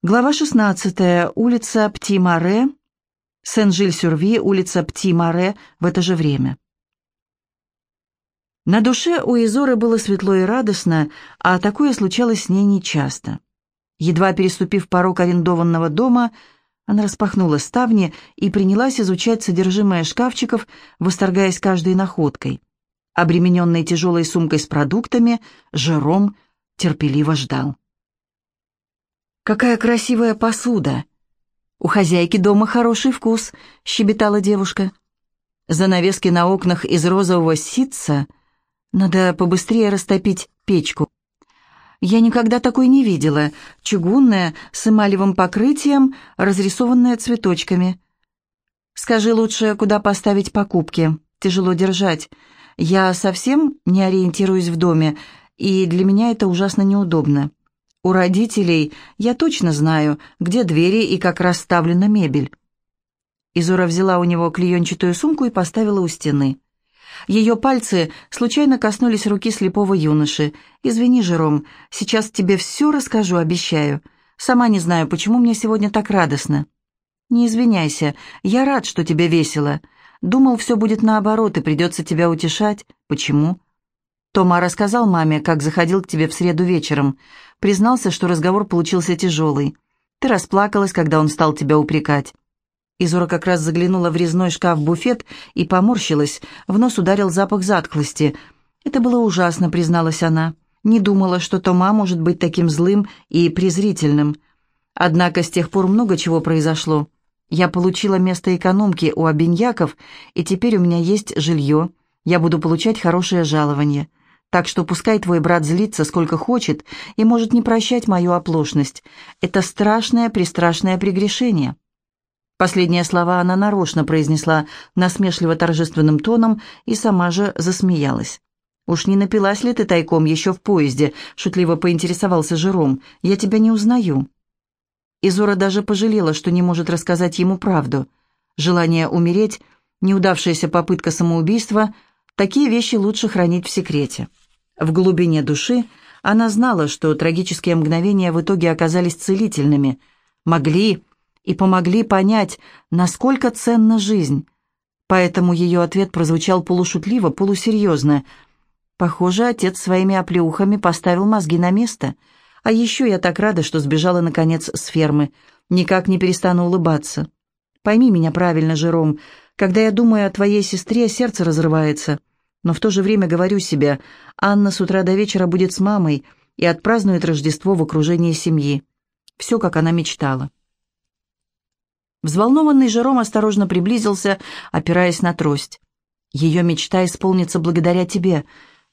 Глава 16. Улица Пти-Маре, Сен-Жиль-Сюрви, улица Пти-Маре в это же время. На душе у Изоры было светло и радостно, а такое случалось с ней нечасто. Едва переступив порог арендованного дома, она распахнула ставни и принялась изучать содержимое шкафчиков, восторгаясь каждой находкой. Обремененный тяжелой сумкой с продуктами, Жером терпеливо ждал. «Какая красивая посуда!» «У хозяйки дома хороший вкус», — щебетала девушка. «Занавески на окнах из розового ситца. Надо побыстрее растопить печку». «Я никогда такой не видела. Чугунная, с эмалевым покрытием, разрисованная цветочками». «Скажи лучше, куда поставить покупки. Тяжело держать. Я совсем не ориентируюсь в доме, и для меня это ужасно неудобно». У родителей я точно знаю, где двери и как расставлена мебель. Изора взяла у него клеенчатую сумку и поставила у стены. Ее пальцы случайно коснулись руки слепого юноши. «Извини, Жером, сейчас тебе все расскажу, обещаю. Сама не знаю, почему мне сегодня так радостно». «Не извиняйся, я рад, что тебе весело. Думал, все будет наоборот, и придется тебя утешать. Почему?» Тома рассказал маме, как заходил к тебе в среду вечером. Признался, что разговор получился тяжелый. Ты расплакалась, когда он стал тебя упрекать. Изора как раз заглянула в резной шкаф-буфет и поморщилась. В нос ударил запах затхлости. «Это было ужасно», — призналась она. «Не думала, что Тома может быть таким злым и презрительным. Однако с тех пор много чего произошло. Я получила место экономки у обиньяков, и теперь у меня есть жилье. Я буду получать хорошее жалование. Так что пускай твой брат злится сколько хочет и может не прощать мою оплошность. Это страшное, пристрашное прегрешение». Последние слова она нарочно произнесла насмешливо торжественным тоном и сама же засмеялась. «Уж не напилась ли ты тайком еще в поезде?» — шутливо поинтересовался Жером. «Я тебя не узнаю». Изора даже пожалела, что не может рассказать ему правду. Желание умереть, неудавшаяся попытка самоубийства — Такие вещи лучше хранить в секрете. В глубине души она знала, что трагические мгновения в итоге оказались целительными, могли и помогли понять, насколько ценна жизнь. Поэтому ее ответ прозвучал полушутливо, полусерьезно. «Похоже, отец своими оплеухами поставил мозги на место. А еще я так рада, что сбежала, наконец, с фермы. Никак не перестану улыбаться. Пойми меня правильно, Жером, когда я думаю о твоей сестре, сердце разрывается но в то же время говорю себе, Анна с утра до вечера будет с мамой и отпразднует Рождество в окружении семьи. Все, как она мечтала. Взволнованный Жером осторожно приблизился, опираясь на трость. «Ее мечта исполнится благодаря тебе.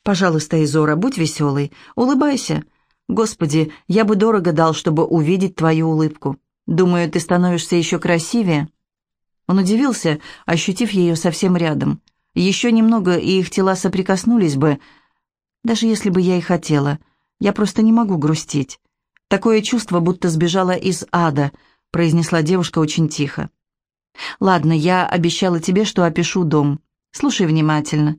Пожалуйста, Изора, будь веселой, улыбайся. Господи, я бы дорого дал, чтобы увидеть твою улыбку. Думаю, ты становишься еще красивее». Он удивился, ощутив ее совсем рядом. Еще немного, и их тела соприкоснулись бы. Даже если бы я и хотела. Я просто не могу грустить. Такое чувство, будто сбежала из ада, произнесла девушка очень тихо. Ладно, я обещала тебе, что опишу дом. Слушай внимательно.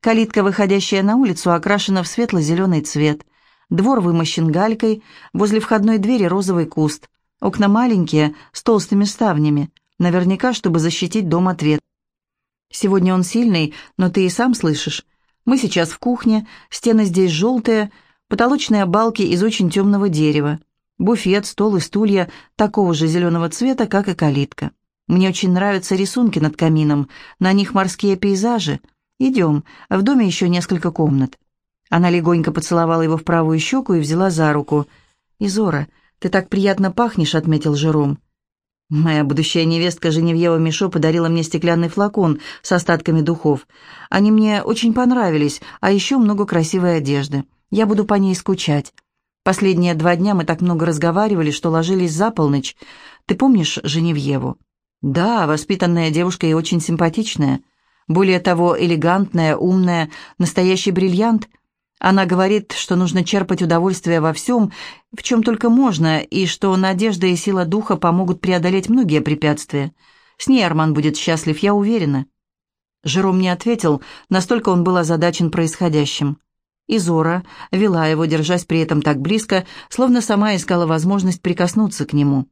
Калитка, выходящая на улицу, окрашена в светло-зеленый цвет. Двор вымощен галькой, возле входной двери розовый куст. Окна маленькие, с толстыми ставнями. Наверняка, чтобы защитить дом от ветра. Сегодня он сильный, но ты и сам слышишь. Мы сейчас в кухне, стены здесь желтые, потолочные балки из очень темного дерева. Буфет, стол и стулья такого же зеленого цвета, как и калитка. Мне очень нравятся рисунки над камином, на них морские пейзажи. Идем, в доме еще несколько комнат. Она легонько поцеловала его в правую щеку и взяла за руку. «Изора, ты так приятно пахнешь», — отметил Жером. Моя будущая невестка Женевьева Мишо подарила мне стеклянный флакон с остатками духов. Они мне очень понравились, а еще много красивой одежды. Я буду по ней скучать. Последние два дня мы так много разговаривали, что ложились за полночь. Ты помнишь Женевьеву? Да, воспитанная девушка и очень симпатичная. Более того, элегантная, умная, настоящий бриллиант — она говорит, что нужно черпать удовольствие во всем, в чем только можно, и что надежда и сила духа помогут преодолеть многие препятствия. С ней Арман будет счастлив, я уверена». Жером не ответил, настолько он был озадачен происходящим. И Зора вела его, держась при этом так близко, словно сама искала возможность прикоснуться к нему.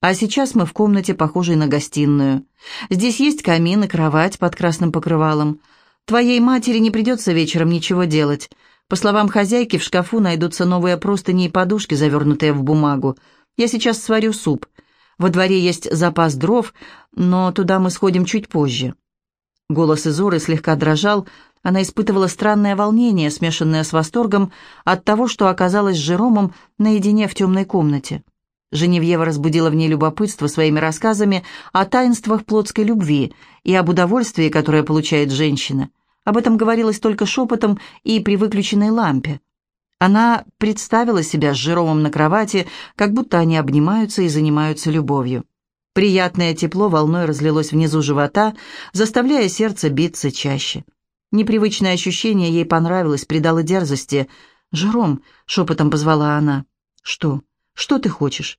А сейчас мы в комнате, похожей на гостиную. Здесь есть камин и кровать под красным покрывалом. Твоей матери не придется вечером ничего делать. По словам хозяйки, в шкафу найдутся новые простыни и подушки, завернутые в бумагу. Я сейчас сварю суп. Во дворе есть запас дров, но туда мы сходим чуть позже». Голос Изоры слегка дрожал, она испытывала странное волнение, смешанное с восторгом от того, что оказалась с Жеромом наедине в темной комнате. Женевьева разбудила в ней любопытство своими рассказами о таинствах плотской любви и об удовольствии, которое получает женщина. Об этом говорилось только шепотом и при выключенной лампе. Она представила себя с Жеромом на кровати, как будто они обнимаются и занимаются любовью. Приятное тепло волной разлилось внизу живота, заставляя сердце биться чаще. Непривычное ощущение ей понравилось, придало дерзости. «Жером», — шепотом позвала она. «Что? Что ты хочешь?»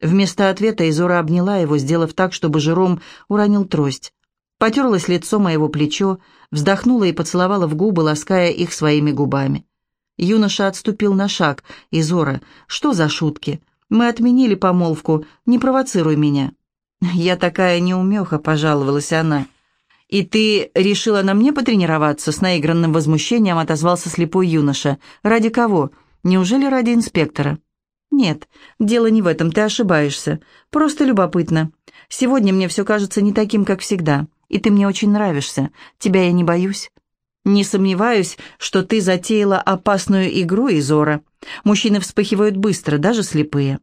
Вместо ответа Изора обняла его, сделав так, чтобы Жером уронил трость. Потерлась лицо моего плечо, вздохнула и поцеловала в губы, лаская их своими губами. Юноша отступил на шаг. «Изора, что за шутки? Мы отменили помолвку, не провоцируй меня». «Я такая неумеха», — пожаловалась она. «И ты решила на мне потренироваться?» С наигранным возмущением отозвался слепой юноша. «Ради кого? Неужели ради инспектора?» «Нет, дело не в этом, ты ошибаешься. Просто любопытно. Сегодня мне все кажется не таким, как всегда, и ты мне очень нравишься. Тебя я не боюсь». «Не сомневаюсь, что ты затеяла опасную игру, Изора. Мужчины вспыхивают быстро, даже слепые».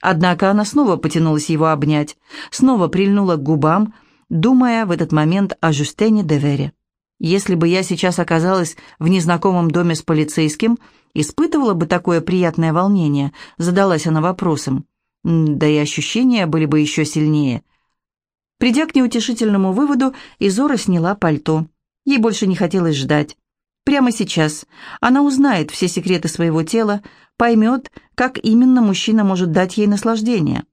Однако она снова потянулась его обнять, снова прильнула к губам, думая в этот момент о Жюстене де Вере. Если бы я сейчас оказалась в незнакомом доме с полицейским, испытывала бы такое приятное волнение, задалась она вопросом. Да и ощущения были бы еще сильнее. Придя к неутешительному выводу, Изора сняла пальто. Ей больше не хотелось ждать. Прямо сейчас она узнает все секреты своего тела, поймет, как именно мужчина может дать ей наслаждение.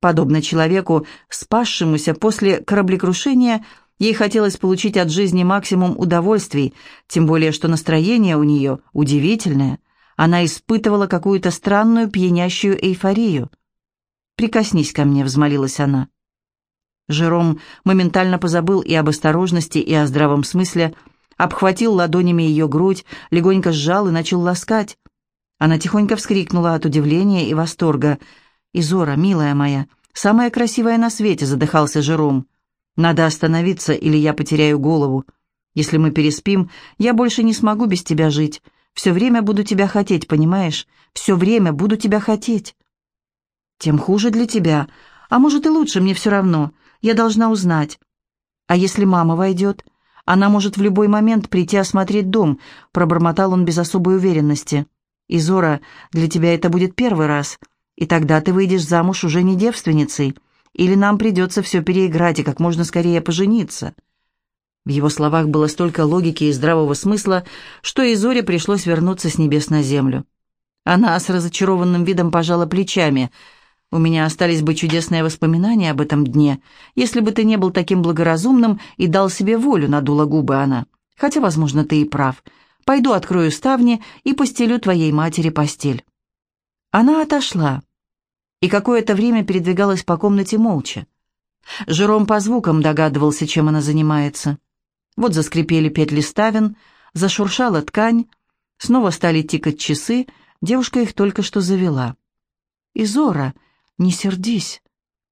Подобно человеку, спасшемуся после кораблекрушения, ей хотелось получить от жизни максимум удовольствий, тем более что настроение у нее удивительное. Она испытывала какую-то странную пьянящую эйфорию. «Прикоснись ко мне», — взмолилась она. Жером моментально позабыл и об осторожности, и о здравом смысле, обхватил ладонями ее грудь, легонько сжал и начал ласкать. Она тихонько вскрикнула от удивления и восторга. «Изора, милая моя, самая красивая на свете», — задыхался Жером. «Надо остановиться, или я потеряю голову. Если мы переспим, я больше не смогу без тебя жить. Все время буду тебя хотеть, понимаешь? Все время буду тебя хотеть». «Тем хуже для тебя. А может и лучше, мне все равно. Я должна узнать». «А если мама войдет? Она может в любой момент прийти осмотреть дом», — пробормотал он без особой уверенности. Изора, для тебя это будет первый раз, и тогда ты выйдешь замуж уже не девственницей, или нам придется все переиграть и как можно скорее пожениться». В его словах было столько логики и здравого смысла, что Изоре пришлось вернуться с небес на землю. Она с разочарованным видом пожала плечами. «У меня остались бы чудесные воспоминания об этом дне, если бы ты не был таким благоразумным и дал себе волю», — надула губы она. «Хотя, возможно, ты и прав. Пойду открою ставни и постелю твоей матери постель». Она отошла и какое-то время передвигалась по комнате молча. Жером по звукам догадывался, чем она занимается. Вот заскрипели петли ставен, зашуршала ткань, снова стали тикать часы, девушка их только что завела. «Изора, не сердись.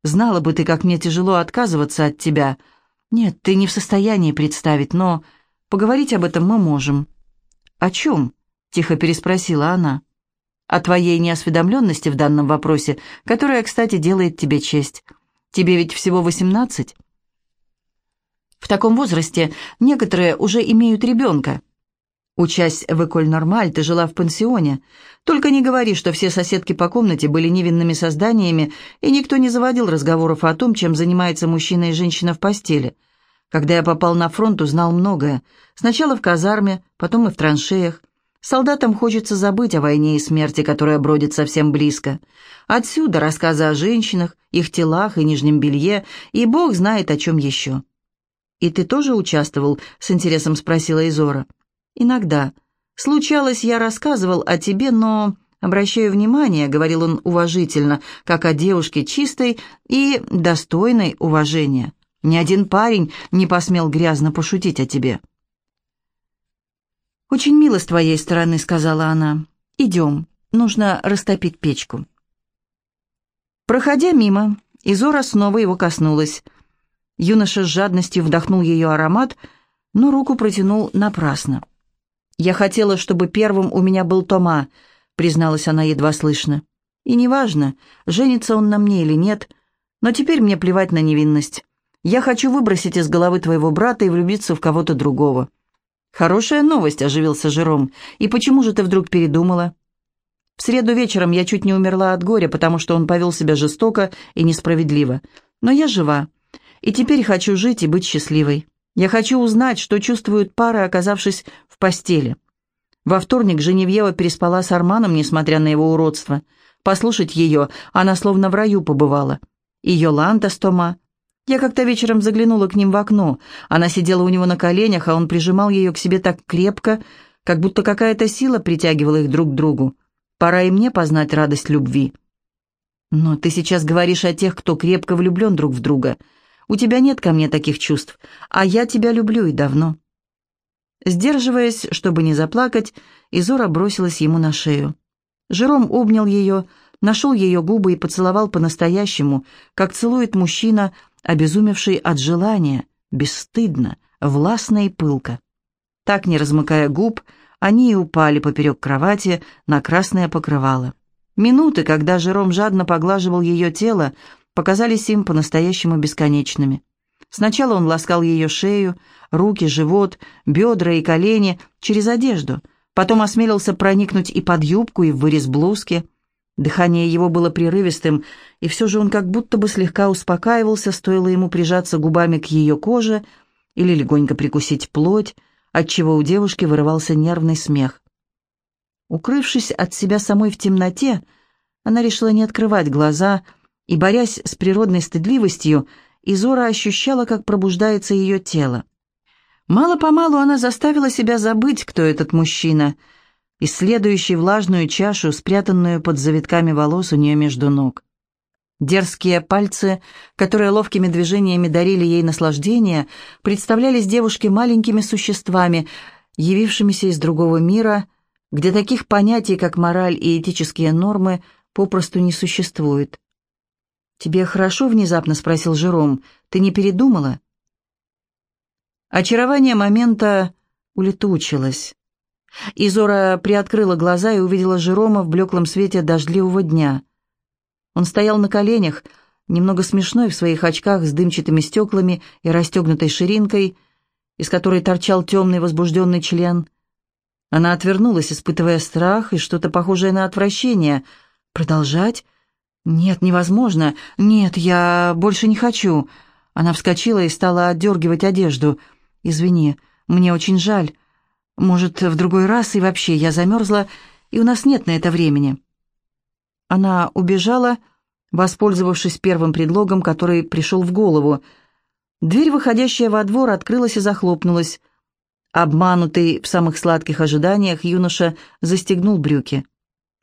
Знала бы ты, как мне тяжело отказываться от тебя. Нет, ты не в состоянии представить, но поговорить об этом мы можем». «О чем?» — тихо переспросила она. «О твоей неосведомленности в данном вопросе, которая, кстати, делает тебе честь. Тебе ведь всего восемнадцать?» В таком возрасте некоторые уже имеют ребенка. Учась в Эколь Нормаль, ты жила в пансионе. Только не говори, что все соседки по комнате были невинными созданиями, и никто не заводил разговоров о том, чем занимается мужчина и женщина в постели. Когда я попал на фронт, узнал многое. Сначала в казарме, потом и в траншеях. Солдатам хочется забыть о войне и смерти, которая бродит совсем близко. Отсюда рассказы о женщинах, их телах и нижнем белье, и бог знает о чем еще. «И ты тоже участвовал?» — с интересом спросила Изора. «Иногда. Случалось, я рассказывал о тебе, но Обращаю внимание, — говорил он уважительно, как о девушке чистой и достойной уважения. Ни один парень не посмел грязно пошутить о тебе. «Очень мило с твоей стороны», — сказала она. «Идем, нужно растопить печку». Проходя мимо, Изора снова его коснулась. Юноша с жадностью вдохнул ее аромат, но руку протянул напрасно. «Я хотела, чтобы первым у меня был Тома», призналась она едва слышно. «И неважно, женится он на мне или нет, но теперь мне плевать на невинность. Я хочу выбросить из головы твоего брата и влюбиться в кого-то другого». «Хорошая новость», — оживился Жером. «И почему же ты вдруг передумала?» «В среду вечером я чуть не умерла от горя, потому что он повел себя жестоко и несправедливо. Но я жива, и теперь хочу жить и быть счастливой. Я хочу узнать, что чувствуют пары, оказавшись в постели. Во вторник Женевьева переспала с Арманом, несмотря на его уродство. Послушать ее, она словно в раю побывала. И Йоланта с Тома. Я как-то вечером заглянула к ним в окно. Она сидела у него на коленях, а он прижимал ее к себе так крепко, как будто какая-то сила притягивала их друг к другу. Пора и мне познать радость любви. Но ты сейчас говоришь о тех, кто крепко влюблен друг в друга. У тебя нет ко мне таких чувств, а я тебя люблю и давно. Сдерживаясь, чтобы не заплакать, Изора бросилась ему на шею. Жером обнял ее, нашел ее губы и поцеловал по-настоящему, как целует мужчина, обезумевший от желания, бесстыдно, властно и пылко. Так, не размыкая губ, они и упали поперек кровати на красное покрывало. Минуты, когда Жером жадно поглаживал ее тело, показались им по-настоящему бесконечными. Сначала он ласкал ее шею, руки, живот, бедра и колени через одежду, потом осмелился проникнуть и под юбку, и в вырез блузки. Дыхание его было прерывистым, и все же он как будто бы слегка успокаивался, стоило ему прижаться губами к ее коже или легонько прикусить плоть, отчего у девушки вырывался нервный смех. Укрывшись от себя самой в темноте, она решила не открывать глаза и, борясь с природной стыдливостью, и Зора ощущала, как пробуждается ее тело. Мало-помалу она заставила себя забыть, кто этот мужчина, исследующий влажную чашу, спрятанную под завитками волос у нее между ног. Дерзкие пальцы, которые ловкими движениями дарили ей наслаждение, представлялись девушке маленькими существами, явившимися из другого мира, где таких понятий, как мораль и этические нормы, попросту не существует. «Тебе хорошо?» — внезапно спросил Жером. «Ты не передумала?» Очарование момента улетучилось. Изора приоткрыла глаза и увидела Жерома в блеклом свете дождливого дня. Он стоял на коленях, немного смешной в своих очках с дымчатыми стеклами и расстегнутой ширинкой, из которой торчал темный возбужденный член. Она отвернулась, испытывая страх и что-то похожее на отвращение. «Продолжать?» «Нет, невозможно. Нет, я больше не хочу». Она вскочила и стала отдергивать одежду. «Извини, мне очень жаль. Может, в другой раз и вообще я замерзла, и у нас нет на это времени». Она убежала, воспользовавшись первым предлогом, который пришел в голову. Дверь, выходящая во двор, открылась и захлопнулась. Обманутый в самых сладких ожиданиях, юноша застегнул брюки.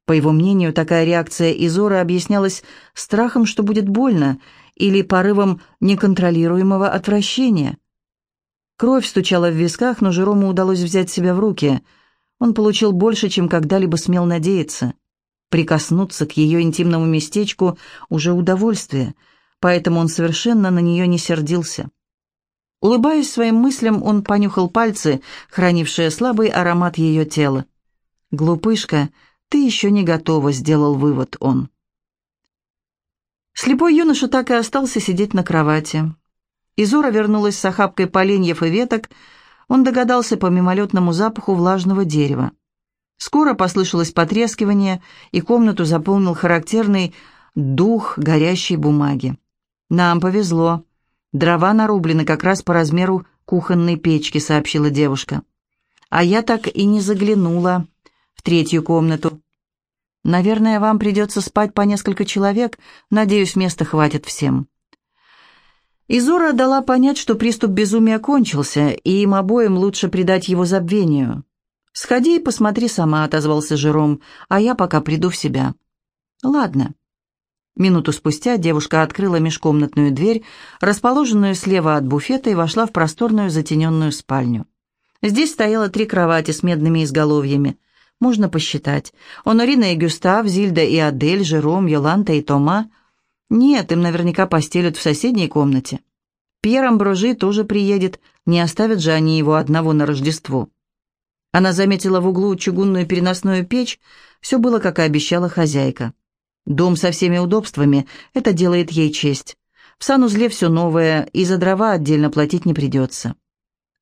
По его мнению, такая реакция Изора объяснялась страхом, что будет больно, или порывом неконтролируемого отвращения. Кровь стучала в висках, но Жерому удалось взять себя в руки. Он получил больше, чем когда-либо смел надеяться. Прикоснуться к ее интимному местечку – уже удовольствие, поэтому он совершенно на нее не сердился. Улыбаясь своим мыслям, он понюхал пальцы, хранившие слабый аромат ее тела. «Глупышка», «Ты еще не готова», — сделал вывод он. Слепой юноша так и остался сидеть на кровати. Изора вернулась с охапкой поленьев и веток. Он догадался по мимолетному запаху влажного дерева. Скоро послышалось потрескивание, и комнату заполнил характерный дух горящей бумаги. «Нам повезло. Дрова нарублены как раз по размеру кухонной печки», — сообщила девушка. «А я так и не заглянула в третью комнату. Наверное, вам придется спать по несколько человек. Надеюсь, места хватит всем». Изора дала понять, что приступ безумия кончился, и им обоим лучше предать его забвению. «Сходи и посмотри сама», — отозвался Жером, «а я пока приду в себя». «Ладно». Минуту спустя девушка открыла межкомнатную дверь, расположенную слева от буфета, и вошла в просторную затененную спальню. Здесь стояло три кровати с медными изголовьями. Можно посчитать. Онорина и Гюстав, Зильда и Адель, Жером, Йоланта и Тома. Нет, им наверняка постелят в соседней комнате. Пьер Амброжи тоже приедет, не оставят же они его одного на Рождество. Она заметила в углу чугунную переносную печь. Все было, как и обещала хозяйка. Дом со всеми удобствами, это делает ей честь. В санузле все новое, и за дрова отдельно платить не придется.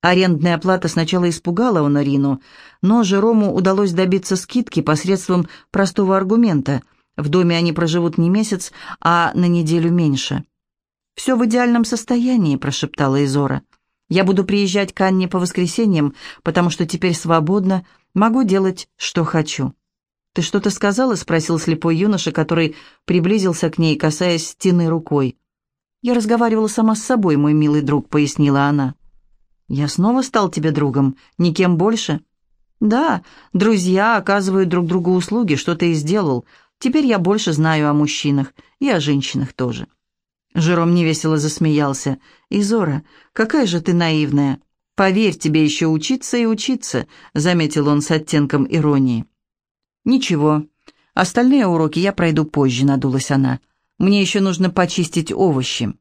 Арендная плата сначала испугала Онорину, но Жерому удалось добиться скидки посредством простого аргумента. В доме они проживут не месяц, а на неделю меньше. «Все в идеальном состоянии», — прошептала Изора. Я буду приезжать к Анне по воскресеньям, потому что теперь свободно, могу делать, что хочу». «Ты что-то сказала?» — спросил слепой юноша, который приблизился к ней, касаясь стены рукой. «Я разговаривала сама с собой, мой милый друг», — пояснила она. «Я снова стал тебе другом? Никем больше?» «Да, друзья оказывают друг другу услуги, что ты и сделал. Теперь я больше знаю о мужчинах и о женщинах тоже». Жером невесело засмеялся. «Изора, какая же ты наивная! Поверь, тебе еще учиться и учиться», — заметил он с оттенком иронии. «Ничего, остальные уроки я пройду позже», — надулась она. «Мне еще нужно почистить овощи».